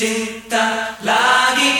cinta lagi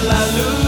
till I lose.